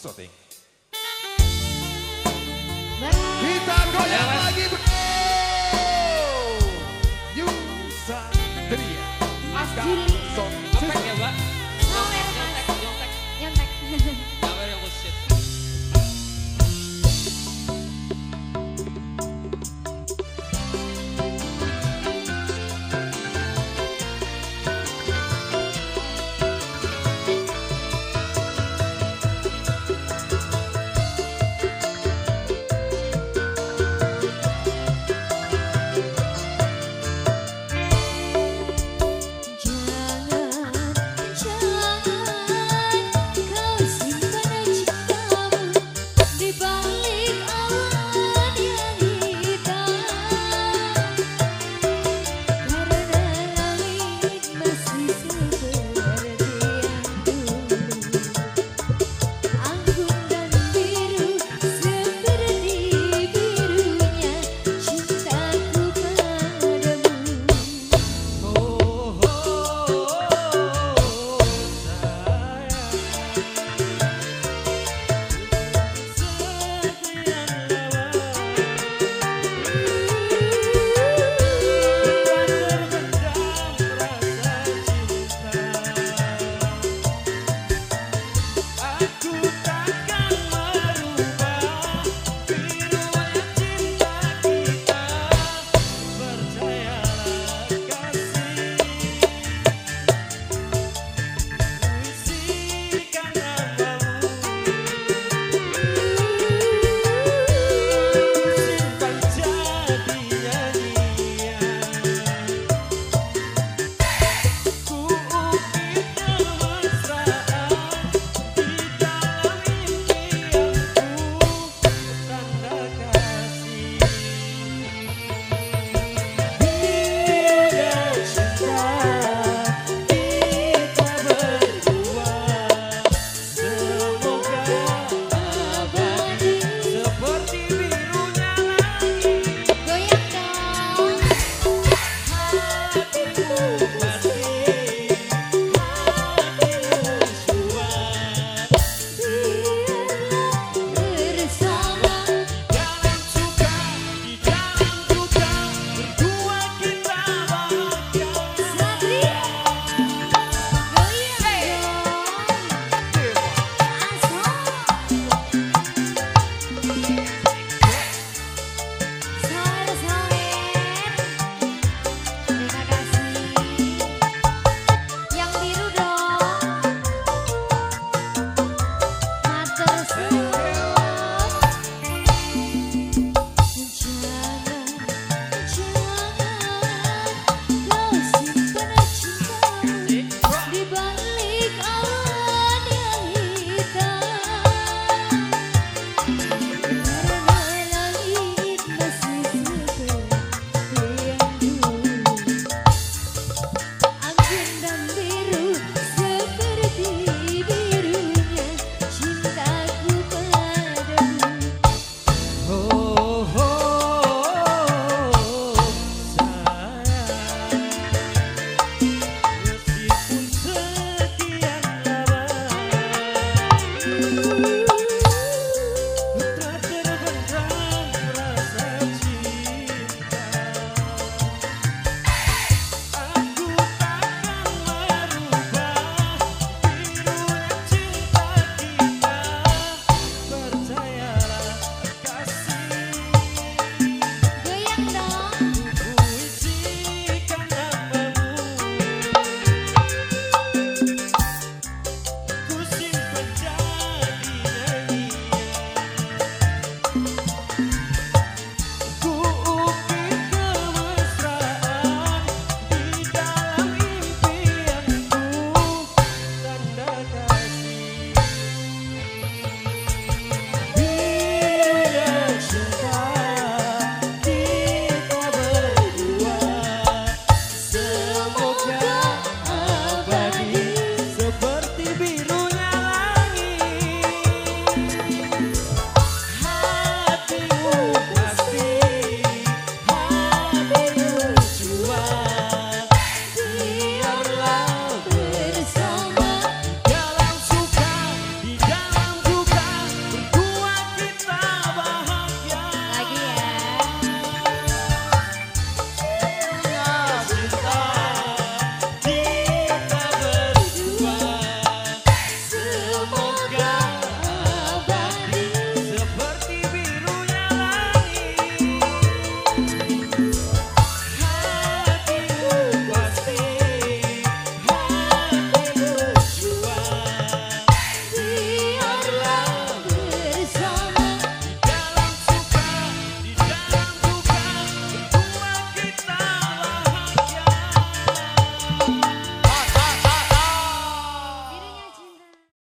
syuting. Eh? Kita goyang lagi bro. Yuk Satria. Mas Juli